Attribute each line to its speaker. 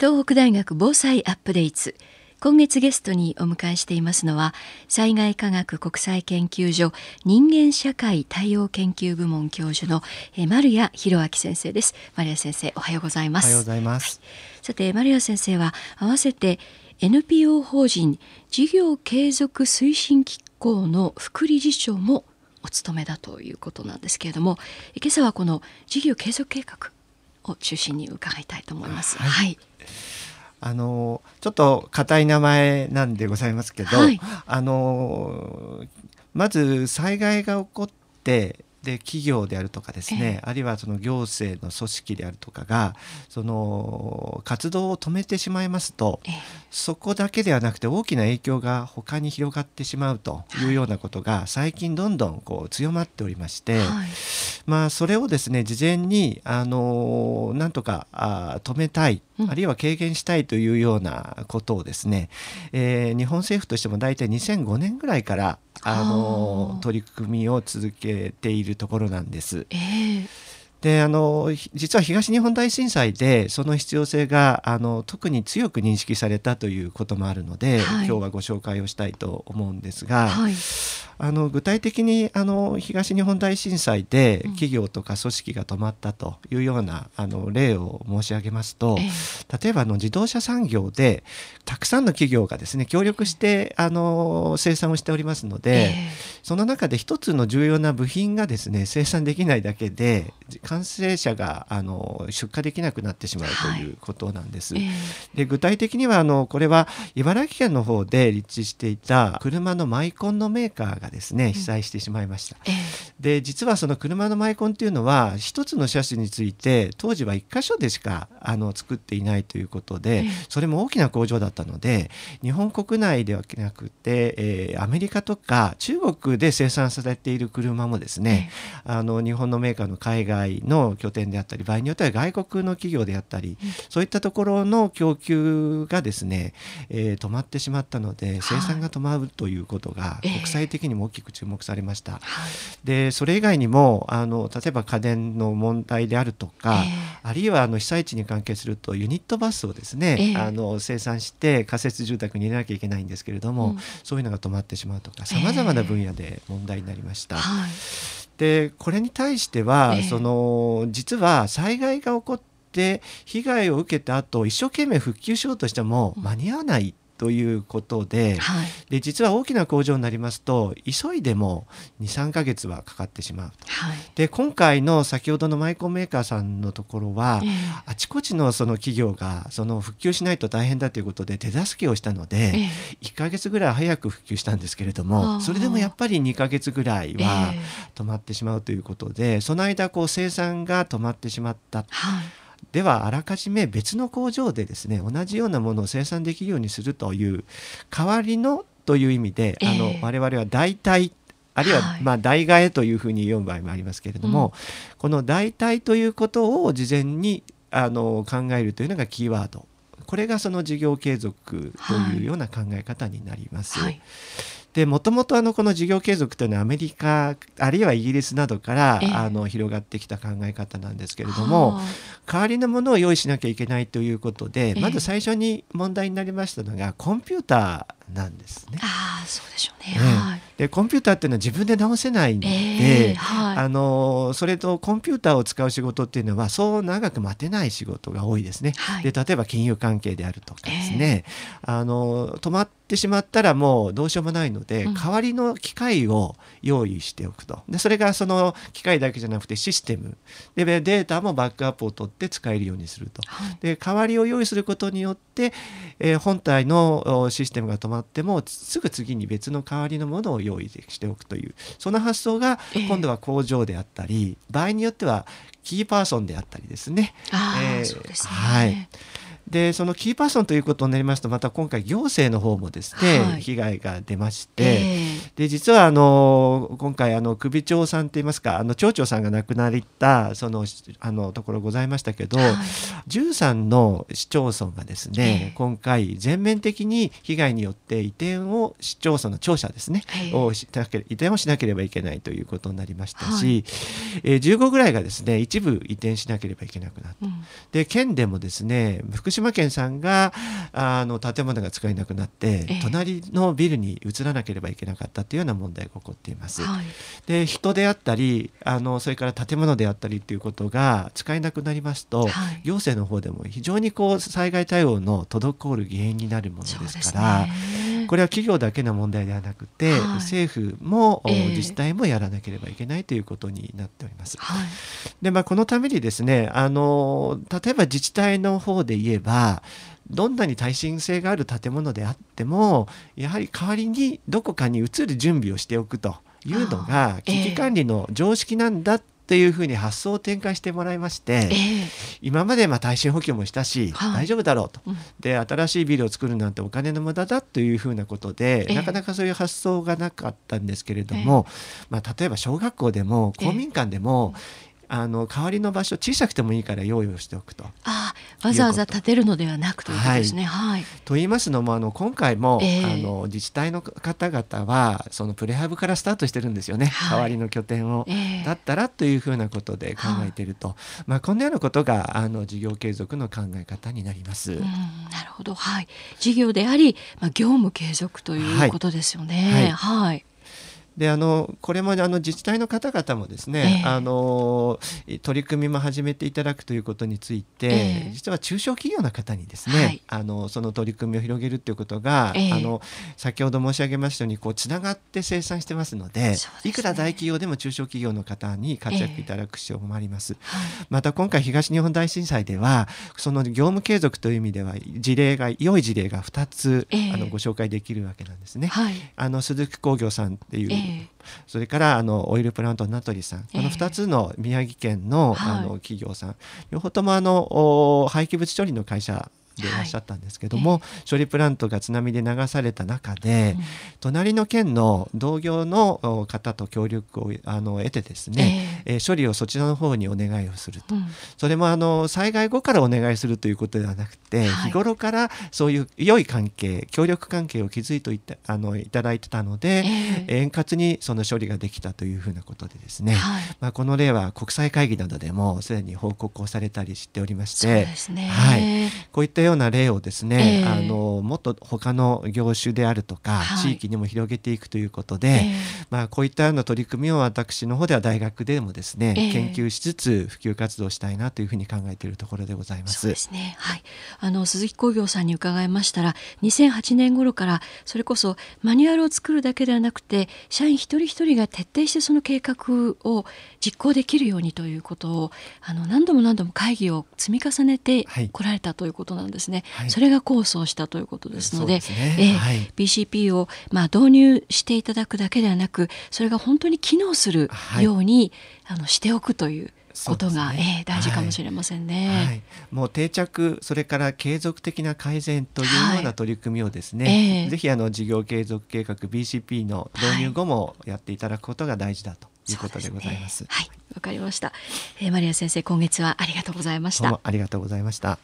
Speaker 1: 東北大学防災アップデート今月ゲストにお迎えしていますのは災害科学国際研究所人間社会対応研究部門教授の丸谷博明先生です。丸谷先生おはようございます。
Speaker 2: おはようございます、
Speaker 1: はい、さて丸谷先生は合わせて NPO 法人事業継続推進機構の副理事長もお務めだということなんですけれども今朝はこの事業継続計画を中心に伺いたいと思います。
Speaker 2: はい、はいあのちょっと硬い名前なんでございますけど、はい、あのまず災害が起こってで企業であるとかですね、えー、あるいはその行政の組織であるとかがその活動を止めてしまいますと、えー、そこだけではなくて大きな影響が他に広がってしまうというようなことが最近どんどんこう強まっておりまして、はい、まあそれをですね事前にあのなんとかあ止めたいあるいは軽減したいというようなことをですね、えー、日本政府としても大体2005年ぐらいからあの取り組みを続けているところなんです。えーであの実は東日本大震災でその必要性があの特に強く認識されたということもあるので、はい、今日はご紹介をしたいと思うんですが、はい、あの具体的にあの東日本大震災で企業とか組織が止まったというようなあの例を申し上げますと、例えばの自動車産業でたくさんの企業がですね協力してあの生産をしておりますので、その中で一つの重要な部品がですね生産できないだけで完成車があの出荷できなくなってしまうということなんです。はい、で具体的にはあのこれは茨城県の方で立地していた車のマイコンのメーカーがですね被災してしまいました。うん、で実はその車のマイコンっていうのは一つの車種について当時は1箇所でしかあの作っていないということで、それも大きな工場だったので日本国内ではなくて、えー、アメリカとか中国で生産されている車もですね、あの日本のメーカーの海外の拠点であったり場合によっては外国の企業であったり、そういったところの供給がですね、えー、止まってしまったので生産が止まるということが国際的にも大きく注目されました。はい、でそれ以外にもあの例えば家電の問題であるとか、えー、あるいはあの被災地に関係するとユニットバスをですね、えー、あの生産して仮設住宅に入れなきゃいけないんですけれども、うん、そういうのが止まってしまうとかさまざまな分野で問題になりました。えーはい。でこれに対しては、えー、その実は災害が起こって被害を受けた後一生懸命復旧しようとしても間に合わないということではい、で実は大きな工場になりますと急いでも23か月はかかってしまうと、はい、で今回の先ほどのマイコンメーカーさんのところは、えー、あちこちのその企業がその復旧しないと大変だということで手助けをしたので、えー、1か月ぐらい早く復旧したんですけれどもそれでもやっぱり2か月ぐらいは止まってしまうということで、えー、その間こう生産が止まってしまった。はいではあらかじめ別の工場でですね同じようなものを生産できるようにするという代わりのという意味で、えー、あの我々は代替あるいはまあ代替えというふうに読む場合もありますけれども、この代替ということを事前にあの考えるというのがキーワード。これがその事業継続というような考え方になります。はいでもともとあのこの事業継続というのはアメリカあるいはイギリスなどからあの広がってきた考え方なんですけれども代わりのものを用意しなきゃいけないということでまず最初に問題になりましたのがコンピューターなんですね。
Speaker 1: あそうでしょうね、はい、
Speaker 2: でコンピューターっていうのは自分で直せないんで、えーはい、あのそれとコンピューターを使う仕事っていうのはそう長く待てない仕事が多いですね。はい、で例えば金融関係であるとかですね、えー、あの止まってしまったらもうどうしようもないので、うん、代わりの機械を用意しておくと。でそれがその機械だけじゃなくてシステム。でデータもバックアップを取って使えるようにすると。で代わりを用意することによって、えー、本体のシステムが止ままってもすぐ次に別の代わりのものを用意しておくというその発想が今度は工場であったり、えー、場合によってはキーパーソンであったりですね。
Speaker 1: えー、はい
Speaker 2: でそのキーパーソンということになりますとまた今回行政の方もですね、はい、被害が出まして、えー、で実はあの今回あの首長さんといいますかあの町長さんが亡くなったそのあのところございましたけど、はい、13の市町村がですね、えー、今回全面的に被害によって移転を市町村の庁舎ですね、えー、をし移転をしなければいけないということになりましたし、はい、えー、15ぐらいがですね一部移転しなければいけなくなった。うん、で県でもですね福島島県さんがあの建物が使えなくなって、えー、隣のビルに移らなければいけなかったというような問題が起こっています。はい、で人であったりあのそれから建物であったりということが使えなくなりますと、はい、行政の方でも非常にこう災害対応の滞る原因になるものですから。これは企業だけの問題ではなくて、はい、政府も、えー、自治体もやらなければいけないということになっております。はい、でまあ、このためにですねあの例えば自治体の方で言えばどんなに耐震性がある建物であってもやはり代わりにどこかに移る準備をしておくというのが危機管理の常識なんだっていうふうに発想を転換してもらいまして、えー、今までまあ耐震補強もしたし、はい、大丈夫だろうと、うん、で新しいビルを作るなんてお金の無駄だというふうなことで、えー、なかなかそういう発想がなかったんですけれども、えー、まあ、例えば小学校でも公民館でも、あの代わりの場所小さくてもいいから用意をしておくと。
Speaker 1: あわざわざ建てるのではなくということですね。はい、
Speaker 2: と言いますのもあの今回も、えー、あの自治体の方々はそのプレハブからスタートしてるんですよね、はい、代わりの拠点を、えー、だったらというふうなことで考えていると、はい、まあ、こんなようなことがあの事業継続の考え方になります。なる
Speaker 1: ほど、はい、事業であり、まあ、業務継続ということですよね。はい
Speaker 2: であのこれもあの自治体の方々もですね、えー、あの取り組みも始めていただくということについて、えー、実は中小企業の方にですね、はい、あのその取り組みを広げるということが、えー、あの先ほど申し上げましたようにこうつながって生産してますので、ね、いくら大企業でも中小企業の方に活躍いただく必要もあります。また今回東日本大震災ではその業務継続という意味では事例が良い事例が2つ、あのご紹介できるわけなんですね。はい、あの鈴木工業さんっていう、それからあのオイルプラント名取さん、この2つの宮城県の,、あの企業さん、両方ともあの廃棄物処理の会社でい。らっしゃったんですけども、はい、処理プラントが津波で流された中で、うん、隣の県の同業の方と協力をあの得てですね、えー、処理をそちらの方にお願いをすると、うん、それもあの災害後からお願いするということではなくて、はい、日頃からそういう良い関係協力関係を築いていたあのいただいてたので、えー、円滑にその処理ができたというふうなことでですね、はい、まあ、この例は国際会議などでもすでに報告をされたりしておりまして、ね、はい、こういったような例をですね、えー、あのもっと他の業種であるとか、はい、地域にも広げていくということで、えー、まあ、こういったような取り組みを私の方では大学でもですね、えー、研究しつつ普及活動したいなというふうに考えているところでございます。
Speaker 1: そうですね、はい、あの鈴木工業さんに伺いましたら2008年頃からそれこそマニュアルを作るだけではなくて社員一人一人が徹底してその計画を実行できるようにということをあの何度も何度も会議を積み重ねてこられたということなんですね。はい、それが構想したということですので、ね。えーはい、BCP をまあ導入していただくだけではなくそれが本当に機能するように、はい、あのしておくということが、ね、えー、大事かもしれませんね、はい。はい、
Speaker 2: もう定着それから継続的な改善というような取り組みをですね、はいえ。ー、ぜひあの事業継続計画 BCP の導入後もやっていただくことが大事だということでございます。すね、
Speaker 1: はい、わかりました、えー。マリア先生今月はありがとうございました。
Speaker 2: ありがとうございました。